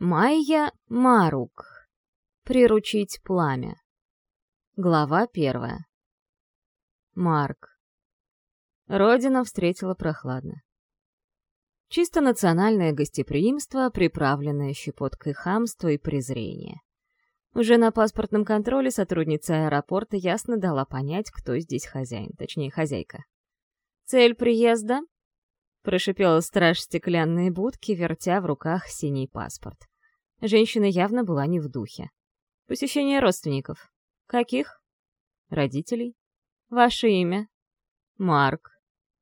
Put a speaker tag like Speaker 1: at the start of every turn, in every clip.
Speaker 1: Майя Марук. Приручить пламя. Глава первая. Марк. Родина встретила прохладно. Чисто национальное гостеприимство, приправленное щепоткой хамства и презрения. Уже на паспортном контроле сотрудница аэропорта ясно дала понять, кто здесь хозяин, точнее хозяйка. Цель приезда прошипел страж стеклянной будки, вертя в руках синий паспорт. Женщина явно была не в духе. Посещение родственников. Каких? Родителей. Ваше имя? Марк.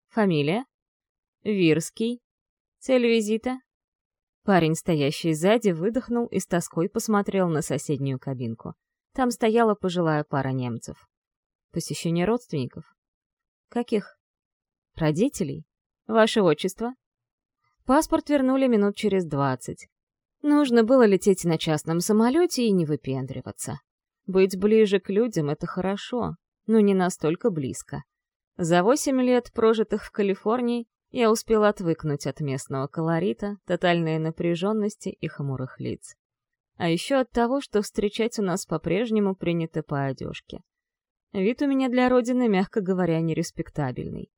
Speaker 1: Фамилия? Вирский. Цель визита? Парень, стоящий сзади, выдохнул и с тоской посмотрел на соседнюю кабинку. Там стояла пожилая пара немцев. Посещение родственников. Каких? Родителей? «Ваше отчество?» Паспорт вернули минут через двадцать. Нужно было лететь на частном самолете и не выпендриваться. Быть ближе к людям — это хорошо, но не настолько близко. За восемь лет, прожитых в Калифорнии, я успела отвыкнуть от местного колорита, тотальной напряженности и хмурых лиц. А еще от того, что встречать у нас по-прежнему принято по одежке. Вид у меня для родины, мягко говоря, нереспектабельный.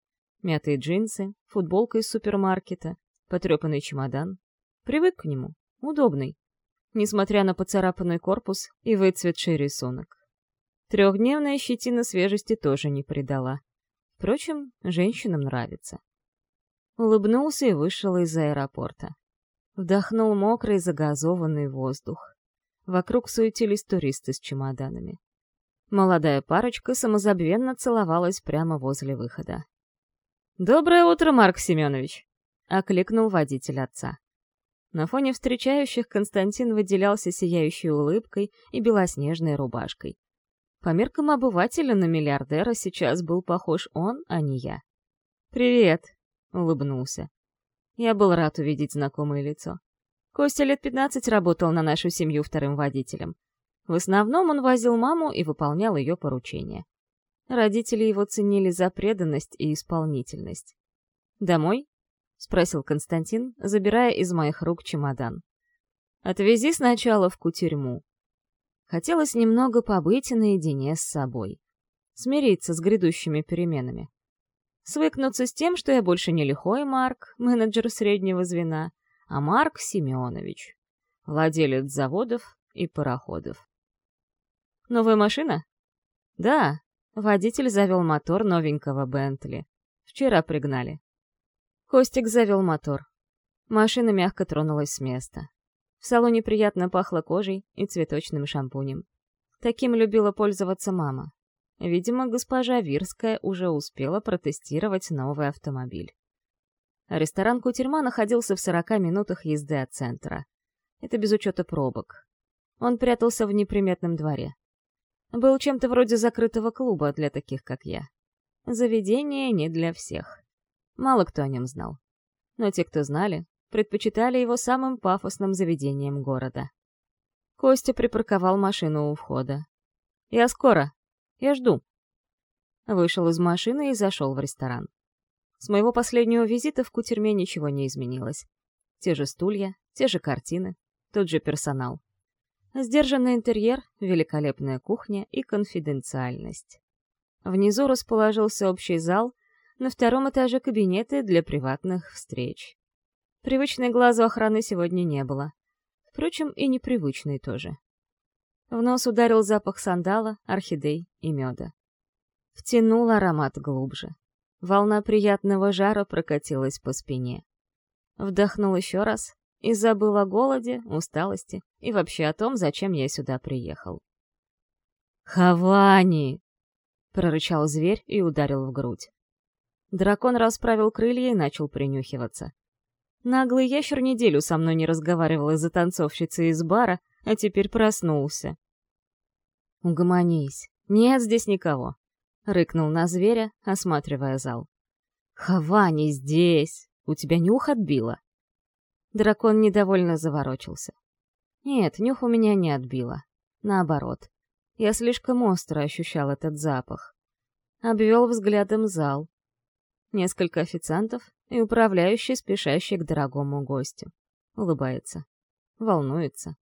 Speaker 1: Мятые джинсы, футболка из супермаркета, потрепанный чемодан. Привык к нему, удобный, несмотря на поцарапанный корпус и выцветший рисунок. Трехдневная щетина свежести тоже не придала. Впрочем, женщинам нравится. Улыбнулся и вышел из аэропорта. Вдохнул мокрый загазованный воздух. Вокруг суетились туристы с чемоданами. Молодая парочка самозабвенно целовалась прямо возле выхода. «Доброе утро, Марк Семенович!» — окликнул водитель отца. На фоне встречающих Константин выделялся сияющей улыбкой и белоснежной рубашкой. По меркам обывателя на миллиардера сейчас был похож он, а не я. «Привет!» — улыбнулся. Я был рад увидеть знакомое лицо. Костя лет 15 работал на нашу семью вторым водителем. В основном он возил маму и выполнял ее поручения. Родители его ценили за преданность и исполнительность. «Домой?» — спросил Константин, забирая из моих рук чемодан. «Отвези сначала в кутерьму». Хотелось немного побыть наедине с собой. Смириться с грядущими переменами. Свыкнуться с тем, что я больше не лихой Марк, менеджер среднего звена, а Марк Семенович, владелец заводов и пароходов. «Новая машина?» «Да», Водитель завел мотор новенького Бентли. Вчера пригнали. Костик завел мотор. Машина мягко тронулась с места. В салоне приятно пахло кожей и цветочным шампунем. Таким любила пользоваться мама. Видимо, госпожа Вирская уже успела протестировать новый автомобиль. Ресторан «Кутерьма» находился в 40 минутах езды от центра. Это без учета пробок. Он прятался в неприметном дворе был чем-то вроде закрытого клуба для таких, как я. Заведение не для всех. Мало кто о нем знал. Но те, кто знали, предпочитали его самым пафосным заведением города. Костя припарковал машину у входа. «Я скоро. Я жду». Вышел из машины и зашел в ресторан. С моего последнего визита в кутерьме ничего не изменилось. Те же стулья, те же картины, тот же персонал. Сдержанный интерьер, великолепная кухня и конфиденциальность. Внизу расположился общий зал, на втором этаже кабинеты для приватных встреч. Привычной глазу охраны сегодня не было. Впрочем, и непривычной тоже. В нос ударил запах сандала, орхидей и меда. Втянул аромат глубже. Волна приятного жара прокатилась по спине. Вдохнул еще раз, и забыл о голоде, усталости и вообще о том, зачем я сюда приехал. «Хавани!» — прорычал зверь и ударил в грудь. Дракон расправил крылья и начал принюхиваться. Наглый ящер неделю со мной не разговаривал из-за танцовщицы из бара, а теперь проснулся. «Угомонись! Нет здесь никого!» — рыкнул на зверя, осматривая зал. «Хавани здесь! У тебя нюх отбило!» Дракон недовольно заворочился. Нет, нюх у меня не отбило. Наоборот. Я слишком остро ощущал этот запах. Обвел взглядом зал. Несколько официантов и управляющий, спешащий к дорогому гостю. Улыбается. Волнуется.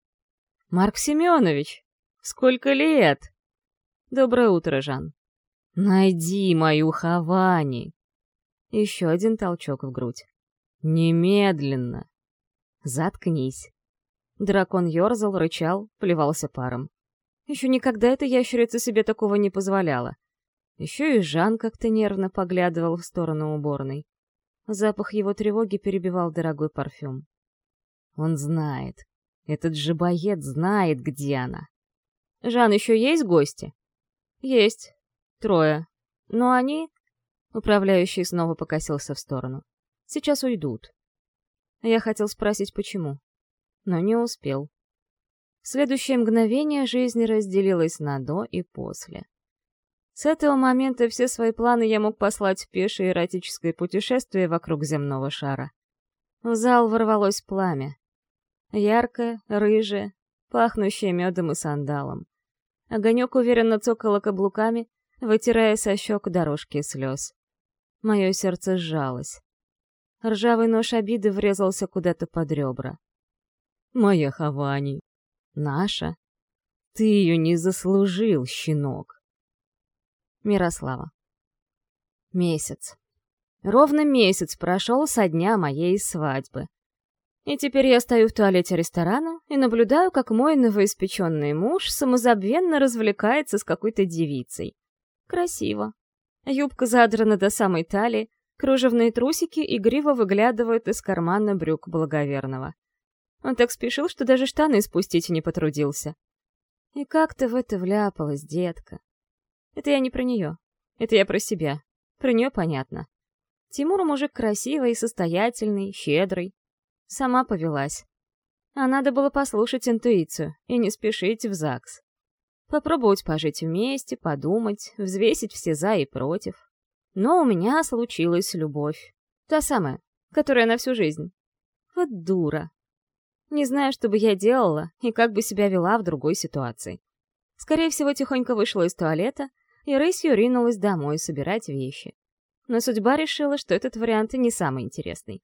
Speaker 1: «Марк Семенович! Сколько лет?» «Доброе утро, Жан!» «Найди мою Хавани!» Еще один толчок в грудь. «Немедленно!» Заткнись. Дракон ерзал, рычал, плевался паром. Еще никогда эта ящерица себе такого не позволяла. Еще и Жан как-то нервно поглядывал в сторону уборной. Запах его тревоги перебивал дорогой парфюм. Он знает. Этот же боец знает, где она. Жан, еще есть гости? Есть. Трое. Но они... Управляющий снова покосился в сторону. Сейчас уйдут. Я хотел спросить, почему, но не успел. В следующее мгновение жизнь разделилась на «до» и «после». С этого момента все свои планы я мог послать в пешее эротическое путешествие вокруг земного шара. В зал ворвалось пламя. Яркое, рыжее, пахнущее медом и сандалом. Огонек уверенно цокало каблуками, вытирая со щек дорожки слез. Мое сердце сжалось. Ржавый нож обиды врезался куда-то под ребра. «Моя Хавани! Наша! Ты ее не заслужил, щенок!» Мирослава. Месяц. Ровно месяц прошел со дня моей свадьбы. И теперь я стою в туалете ресторана и наблюдаю, как мой новоиспеченный муж самозабвенно развлекается с какой-то девицей. Красиво. Юбка задрана до самой талии, кружевные трусики игриво выглядывают из кармана брюк благоверного. Он так спешил, что даже штаны спустить не потрудился. И как ты в это вляпалась, детка? Это я не про нее. Это я про себя. Про нее понятно. Тимур мужик красивый, состоятельный, щедрый. Сама повелась. А надо было послушать интуицию и не спешить в ЗАГС. Попробовать пожить вместе, подумать, взвесить все «за» и «против». Но у меня случилась любовь. Та самая, которая на всю жизнь. Вот дура. Не знаю, что бы я делала и как бы себя вела в другой ситуации. Скорее всего, тихонько вышла из туалета и рысью ринулась домой собирать вещи. Но судьба решила, что этот вариант и не самый интересный.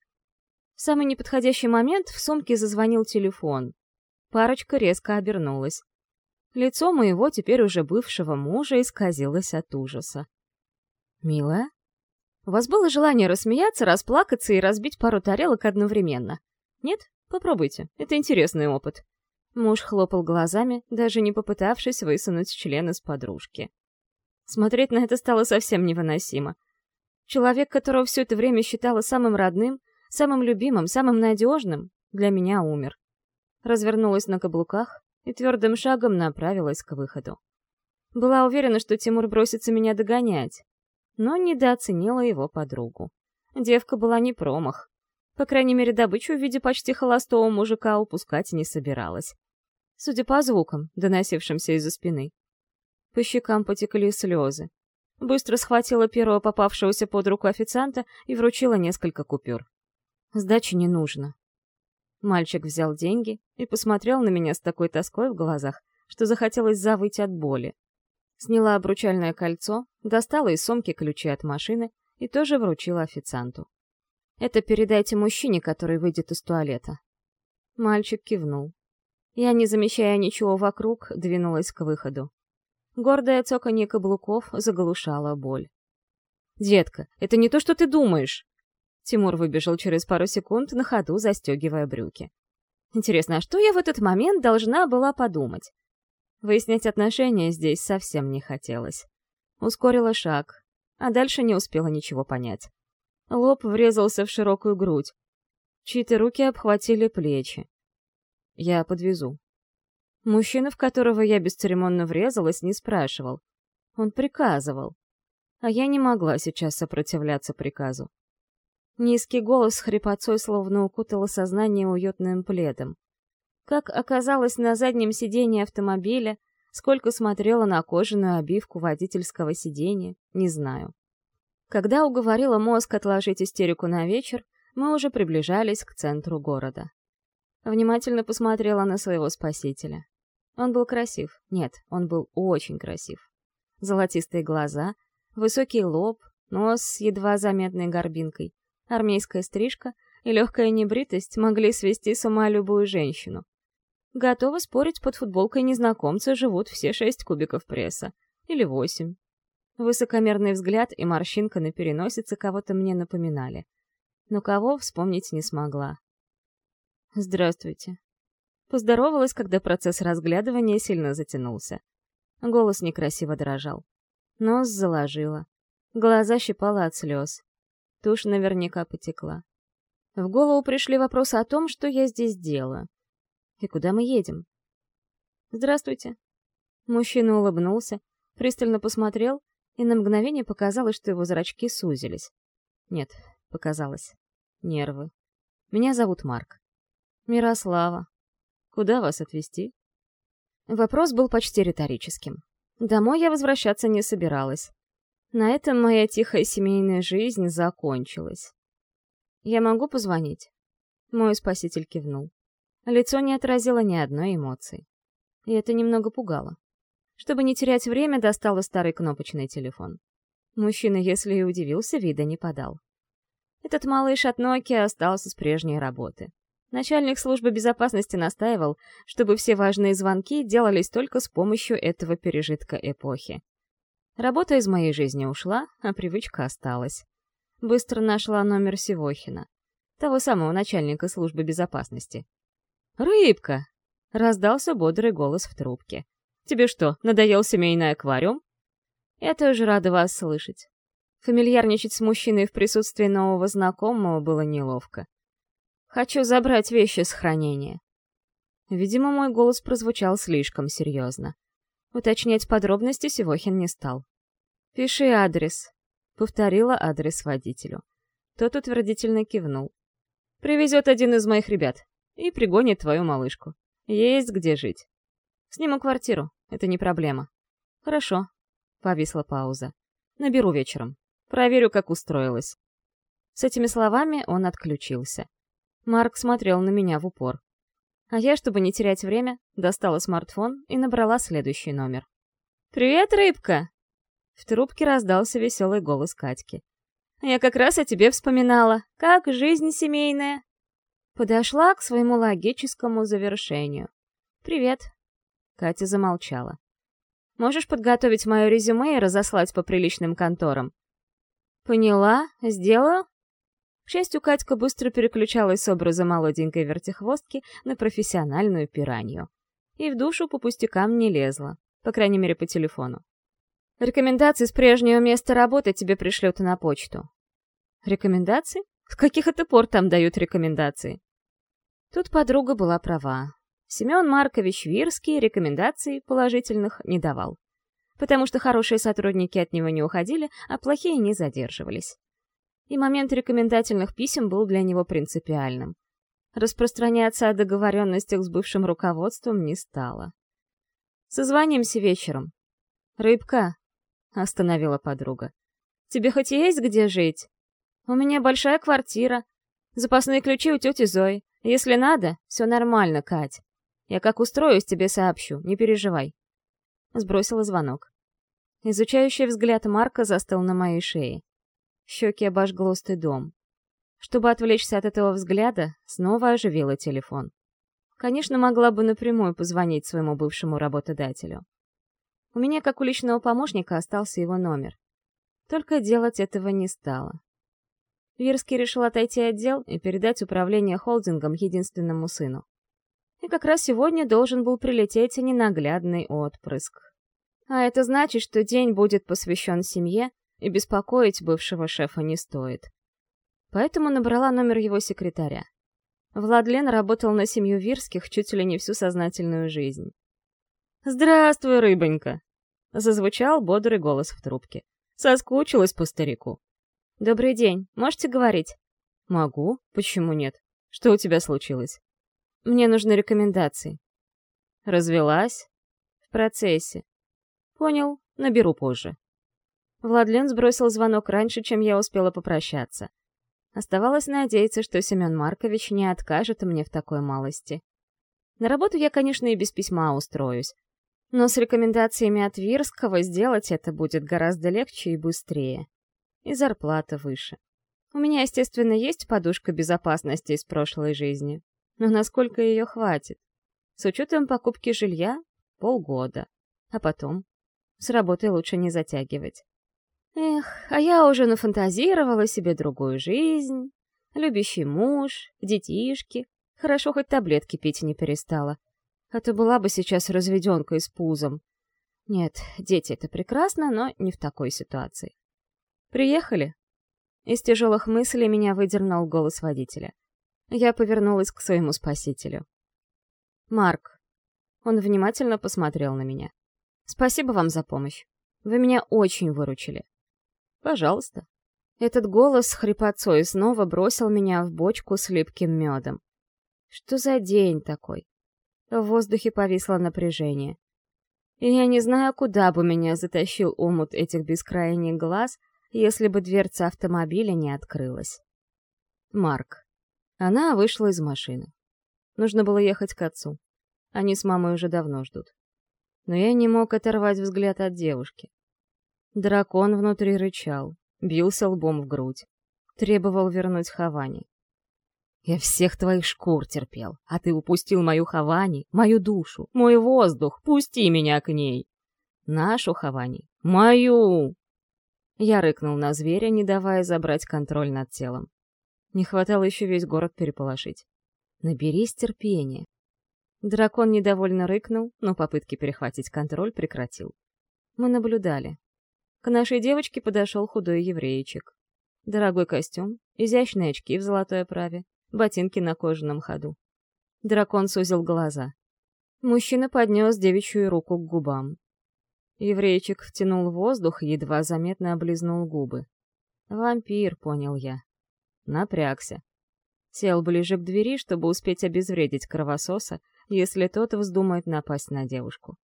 Speaker 1: В самый неподходящий момент в сумке зазвонил телефон. Парочка резко обернулась. Лицо моего теперь уже бывшего мужа исказилось от ужаса. «Милая?» У вас было желание рассмеяться, расплакаться и разбить пару тарелок одновременно? Нет? Попробуйте, это интересный опыт. Муж хлопал глазами, даже не попытавшись высунуть член из подружки. Смотреть на это стало совсем невыносимо. Человек, которого все это время считала самым родным, самым любимым, самым надежным, для меня умер. Развернулась на каблуках и твердым шагом направилась к выходу. Была уверена, что Тимур бросится меня догонять, но недооценила его подругу. Девка была не промах. По крайней мере, добычу в виде почти холостого мужика упускать не собиралась. Судя по звукам, доносившимся из-за спины. По щекам потекли слезы. Быстро схватила первого попавшегося под руку официанта и вручила несколько купюр. «Сдачи не нужно». Мальчик взял деньги и посмотрел на меня с такой тоской в глазах, что захотелось завыть от боли сняла обручальное кольцо, достала из сумки ключи от машины и тоже вручила официанту. «Это передайте мужчине, который выйдет из туалета». Мальчик кивнул. Я, не замечая ничего вокруг, двинулась к выходу. Гордое цоканье каблуков заглушало боль. «Детка, это не то, что ты думаешь!» Тимур выбежал через пару секунд, на ходу застегивая брюки. «Интересно, а что я в этот момент должна была подумать? Выяснять отношения здесь совсем не хотелось. Ускорила шаг, а дальше не успела ничего понять. Лоб врезался в широкую грудь. Чьи-то руки обхватили плечи. Я подвезу. Мужчина, в которого я бесцеремонно врезалась, не спрашивал. Он приказывал. А я не могла сейчас сопротивляться приказу. Низкий голос с хрипотцой словно укутало сознание уютным пледом как оказалась на заднем сидении автомобиля, сколько смотрела на кожаную обивку водительского сиденья, не знаю. Когда уговорила мозг отложить истерику на вечер, мы уже приближались к центру города. Внимательно посмотрела на своего спасителя. Он был красив. Нет, он был очень красив. Золотистые глаза, высокий лоб, нос с едва заметной горбинкой, армейская стрижка и легкая небритость могли свести с ума любую женщину. Готова спорить, под футболкой незнакомца живут все шесть кубиков пресса. Или восемь. Высокомерный взгляд и морщинка на переносице кого-то мне напоминали. Но кого вспомнить не смогла. «Здравствуйте». Поздоровалась, когда процесс разглядывания сильно затянулся. Голос некрасиво дрожал. Нос заложило. Глаза щипала от слез. Тушь наверняка потекла. В голову пришли вопросы о том, что я здесь делаю. И куда мы едем? Здравствуйте. Мужчина улыбнулся, пристально посмотрел, и на мгновение показалось, что его зрачки сузились. Нет, показалось. Нервы. Меня зовут Марк. Мирослава. Куда вас отвезти? Вопрос был почти риторическим. Домой я возвращаться не собиралась. На этом моя тихая семейная жизнь закончилась. «Я могу позвонить?» Мой спаситель кивнул. Лицо не отразило ни одной эмоции. И это немного пугало. Чтобы не терять время, достала старый кнопочный телефон. Мужчина, если и удивился, вида не подал. Этот малыш от Nokia остался с прежней работы. Начальник службы безопасности настаивал, чтобы все важные звонки делались только с помощью этого пережитка эпохи. Работа из моей жизни ушла, а привычка осталась. Быстро нашла номер Севохина, того самого начальника службы безопасности, «Рыбка!» — раздался бодрый голос в трубке. «Тебе что, надоел семейный аквариум?» Это уже рада вас слышать». Фамильярничать с мужчиной в присутствии нового знакомого было неловко. «Хочу забрать вещи с хранения». Видимо, мой голос прозвучал слишком серьезно. Уточнять подробности Сивохин не стал. «Пиши адрес», — повторила адрес водителю. Тот утвердительно кивнул. «Привезет один из моих ребят и пригонит твою малышку. Есть где жить. Сниму квартиру, это не проблема. Хорошо. Повисла пауза. Наберу вечером. Проверю, как устроилась. С этими словами он отключился. Марк смотрел на меня в упор. А я, чтобы не терять время, достала смартфон и набрала следующий номер. «Привет, рыбка!» В трубке раздался веселый голос Катьки. «Я как раз о тебе вспоминала. Как жизнь семейная?» подошла к своему логическому завершению. «Привет». Катя замолчала. «Можешь подготовить мое резюме и разослать по приличным конторам?» «Поняла. Сделаю?» К счастью, Катька быстро переключалась с образа молоденькой вертихвостки на профессиональную пиранью. И в душу по пустякам не лезла, по крайней мере, по телефону. «Рекомендации с прежнего места работы тебе пришлют на почту». «Рекомендации?» С каких это пор там дают рекомендации? Тут подруга была права. Семен Маркович Вирский рекомендаций положительных не давал. Потому что хорошие сотрудники от него не уходили, а плохие не задерживались. И момент рекомендательных писем был для него принципиальным. Распространяться о договоренностях с бывшим руководством не стало. «Созвонимся вечером». «Рыбка», — остановила подруга, — «тебе хоть есть где жить?» У меня большая квартира. Запасные ключи у тети Зои. Если надо, все нормально, Кать. Я как устроюсь, тебе сообщу, не переживай». Сбросила звонок. Изучающий взгляд Марка застыл на моей шее. Щеки обожгло дом. Чтобы отвлечься от этого взгляда, снова оживила телефон. Конечно, могла бы напрямую позвонить своему бывшему работодателю. У меня, как у личного помощника, остался его номер. Только делать этого не стало. Вирский решил отойти от дел и передать управление холдингом единственному сыну. И как раз сегодня должен был прилететь ненаглядный отпрыск. А это значит, что день будет посвящен семье, и беспокоить бывшего шефа не стоит. Поэтому набрала номер его секретаря. Владлен работал на семью Вирских чуть ли не всю сознательную жизнь. «Здравствуй, рыбонька!» — зазвучал бодрый голос в трубке. «Соскучилась по старику». «Добрый день. Можете говорить?» «Могу. Почему нет? Что у тебя случилось?» «Мне нужны рекомендации». «Развелась?» «В процессе». «Понял. Наберу позже». Владлен сбросил звонок раньше, чем я успела попрощаться. Оставалось надеяться, что Семен Маркович не откажет мне в такой малости. На работу я, конечно, и без письма устроюсь. Но с рекомендациями от Вирского сделать это будет гораздо легче и быстрее и зарплата выше. У меня, естественно, есть подушка безопасности из прошлой жизни, но насколько ее хватит? С учетом покупки жилья — полгода. А потом? С работой лучше не затягивать. Эх, а я уже нафантазировала себе другую жизнь. Любящий муж, детишки. Хорошо, хоть таблетки пить не перестала. А то была бы сейчас разведенкой с пузом. Нет, дети — это прекрасно, но не в такой ситуации. «Приехали?» Из тяжелых мыслей меня выдернул голос водителя. Я повернулась к своему спасителю. «Марк». Он внимательно посмотрел на меня. «Спасибо вам за помощь. Вы меня очень выручили». «Пожалуйста». Этот голос с хрипотцой снова бросил меня в бочку с липким медом. Что за день такой? В воздухе повисло напряжение. И я не знаю, куда бы меня затащил умут этих бескрайних глаз — если бы дверца автомобиля не открылась. Марк. Она вышла из машины. Нужно было ехать к отцу. Они с мамой уже давно ждут. Но я не мог оторвать взгляд от девушки. Дракон внутри рычал, бился лбом в грудь. Требовал вернуть Хавани. «Я всех твоих шкур терпел, а ты упустил мою Хавани, мою душу, мой воздух, пусти меня к ней!» «Нашу Хавани, мою!» Я рыкнул на зверя, не давая забрать контроль над телом. Не хватало еще весь город переполошить. «Наберись терпения». Дракон недовольно рыкнул, но попытки перехватить контроль прекратил. Мы наблюдали. К нашей девочке подошел худой евреечек. Дорогой костюм, изящные очки в золотой оправе, ботинки на кожаном ходу. Дракон сузил глаза. Мужчина поднес девичью руку к губам. Еврейчик втянул воздух и едва заметно облизнул губы. «Вампир», — понял я. Напрягся. Сел ближе к двери, чтобы успеть обезвредить кровососа, если тот вздумает напасть на девушку.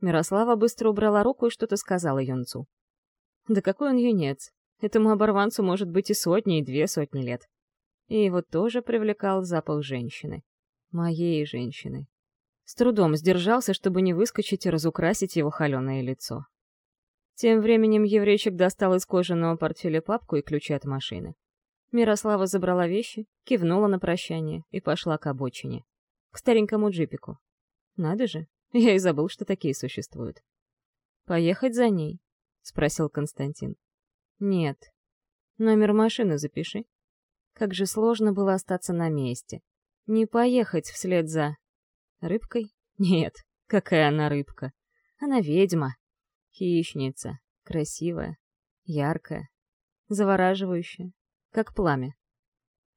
Speaker 1: Мирослава быстро убрала руку и что-то сказала юнцу. «Да какой он юнец! Этому оборванцу может быть и сотни, и две сотни лет». И его тоже привлекал запах женщины. Моей женщины. С трудом сдержался, чтобы не выскочить и разукрасить его холеное лицо. Тем временем еврейчик достал из кожаного портфеля папку и ключи от машины. Мирослава забрала вещи, кивнула на прощание и пошла к обочине. К старенькому джипику. Надо же, я и забыл, что такие существуют. «Поехать за ней?» — спросил Константин. «Нет. Номер машины запиши». Как же сложно было остаться на месте. Не поехать вслед за, Рыбкой? Нет, какая она рыбка. Она ведьма. Хищница. Красивая. Яркая. Завораживающая. Как пламя.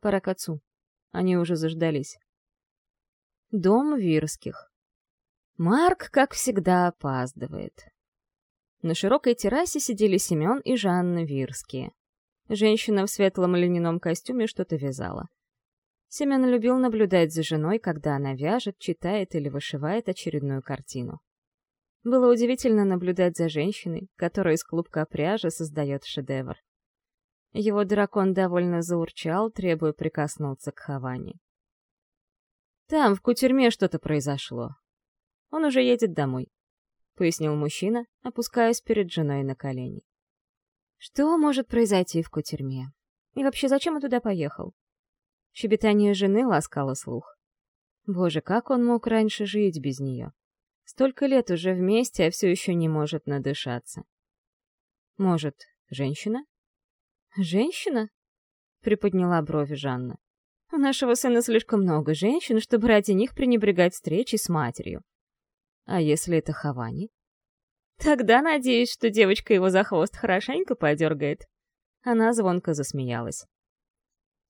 Speaker 1: Пора к отцу. Они уже заждались. Дом Вирских. Марк, как всегда, опаздывает. На широкой террасе сидели Семен и Жанна Вирские. Женщина в светлом льняном костюме что-то вязала. Семен любил наблюдать за женой, когда она вяжет, читает или вышивает очередную картину. Было удивительно наблюдать за женщиной, которая из клубка пряжи создает шедевр. Его дракон довольно заурчал, требуя прикоснуться к Хаване. «Там, в кутерьме, что-то произошло. Он уже едет домой», — пояснил мужчина, опускаясь перед женой на колени. «Что может произойти в кутерьме? И вообще, зачем он туда поехал? Щебетание жены ласкало слух. Боже, как он мог раньше жить без нее? Столько лет уже вместе, а все еще не может надышаться. Может, женщина? Женщина? Приподняла брови Жанна. У нашего сына слишком много женщин, чтобы ради них пренебрегать встречей с матерью. А если это Хавани? Тогда надеюсь, что девочка его за хвост хорошенько подергает. Она звонко засмеялась.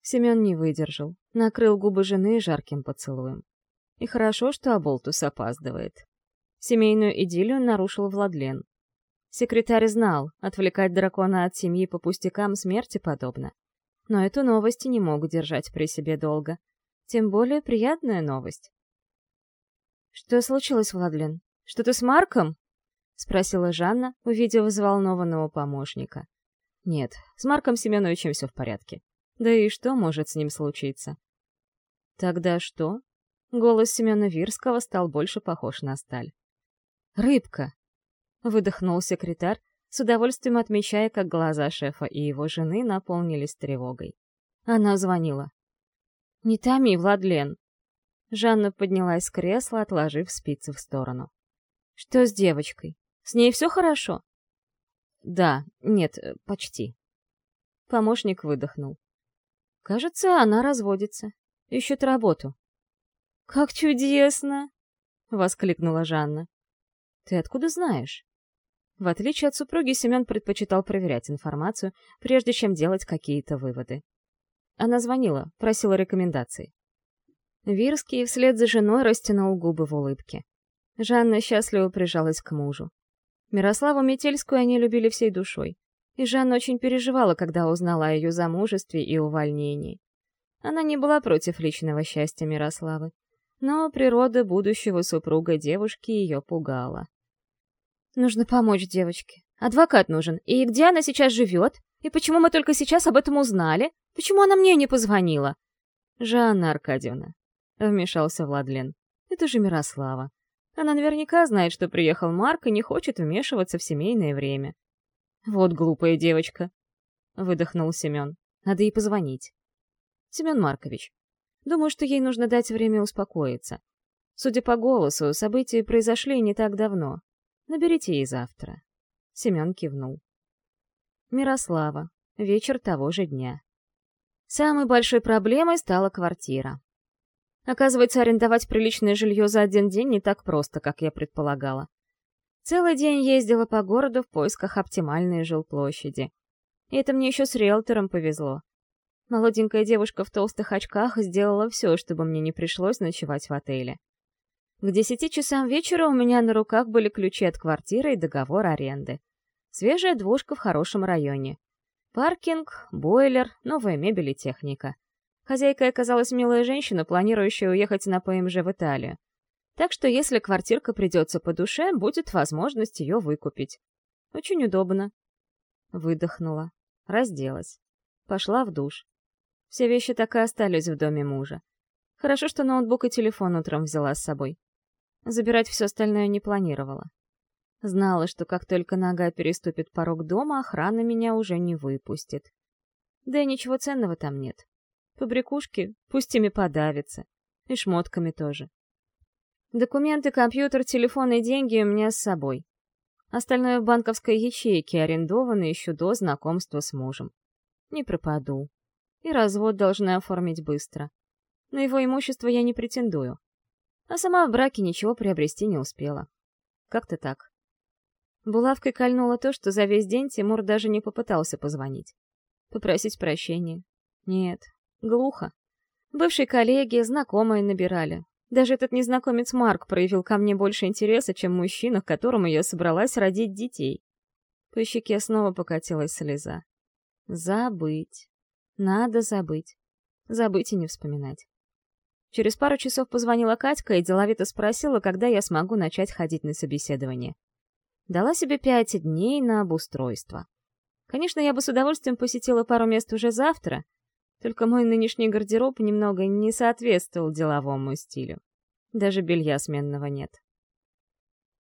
Speaker 1: Семен не выдержал, накрыл губы жены жарким поцелуем. И хорошо, что Аболтус опаздывает. Семейную идиллию нарушил Владлен. Секретарь знал, отвлекать дракона от семьи по пустякам смерти подобно. Но эту новость не мог держать при себе долго. Тем более приятная новость. «Что случилось, Владлен? Что-то с Марком?» — спросила Жанна, увидев взволнованного помощника. «Нет, с Марком Семеновичем все в порядке. Да и что может с ним случиться? Тогда что? Голос Семена Вирского стал больше похож на сталь. «Рыбка!» — выдохнул секретарь, с удовольствием отмечая, как глаза шефа и его жены наполнились тревогой. Она звонила. «Не томи, Владлен!» Жанна поднялась с кресла, отложив спицы в сторону. «Что с девочкой? С ней все хорошо?» «Да, нет, э, почти». Помощник выдохнул. Кажется, она разводится. Ищет работу. «Как чудесно!» — воскликнула Жанна. «Ты откуда знаешь?» В отличие от супруги, Семен предпочитал проверять информацию, прежде чем делать какие-то выводы. Она звонила, просила рекомендаций. Вирский вслед за женой растянул губы в улыбке. Жанна счастливо прижалась к мужу. Мирославу Метельскую они любили всей душой и Жанна очень переживала, когда узнала о ее замужестве и увольнении. Она не была против личного счастья Мирославы, но природа будущего супруга девушки ее пугала. «Нужно помочь девочке. Адвокат нужен. И где она сейчас живет? И почему мы только сейчас об этом узнали? Почему она мне не позвонила?» «Жанна Аркадьевна», — вмешался Владлен. «Это же Мирослава. Она наверняка знает, что приехал Марк и не хочет вмешиваться в семейное время. «Вот глупая девочка», — выдохнул Семен. «Надо ей позвонить». «Семен Маркович, думаю, что ей нужно дать время успокоиться. Судя по голосу, события произошли не так давно. Наберите ей завтра». Семен кивнул. Мирослава. Вечер того же дня. Самой большой проблемой стала квартира. Оказывается, арендовать приличное жилье за один день не так просто, как я предполагала. Целый день ездила по городу в поисках оптимальной жилплощади. И это мне еще с риэлтором повезло. Молоденькая девушка в толстых очках сделала все, чтобы мне не пришлось ночевать в отеле. К десяти часам вечера у меня на руках были ключи от квартиры и договор аренды. Свежая двушка в хорошем районе. Паркинг, бойлер, новая мебель и техника. Хозяйкой оказалась милая женщина, планирующая уехать на ПМЖ в Италию. Так что если квартирка придется по душе, будет возможность ее выкупить. Очень удобно. Выдохнула. Разделась. Пошла в душ. Все вещи так и остались в доме мужа. Хорошо, что ноутбук и телефон утром взяла с собой. Забирать все остальное не планировала. Знала, что как только нога переступит порог дома, охрана меня уже не выпустит. Да и ничего ценного там нет. Побрякушки пусть ими подавятся. И шмотками тоже. Документы, компьютер, телефон и деньги у меня с собой. Остальное в банковской ячейке арендовано еще до знакомства с мужем. Не пропаду. И развод должны оформить быстро. На его имущество я не претендую. А сама в браке ничего приобрести не успела. Как-то так. Булавкой кольнуло то, что за весь день Тимур даже не попытался позвонить. Попросить прощения. Нет, глухо. Бывшие коллеги, знакомые набирали. Даже этот незнакомец Марк проявил ко мне больше интереса, чем мужчина, к которому я собралась родить детей. По щеке снова покатилась слеза. Забыть. Надо забыть. Забыть и не вспоминать. Через пару часов позвонила Катька и деловито спросила, когда я смогу начать ходить на собеседование. Дала себе пять дней на обустройство. Конечно, я бы с удовольствием посетила пару мест уже завтра, только мой нынешний гардероб немного не соответствовал деловому стилю. Даже белья сменного нет.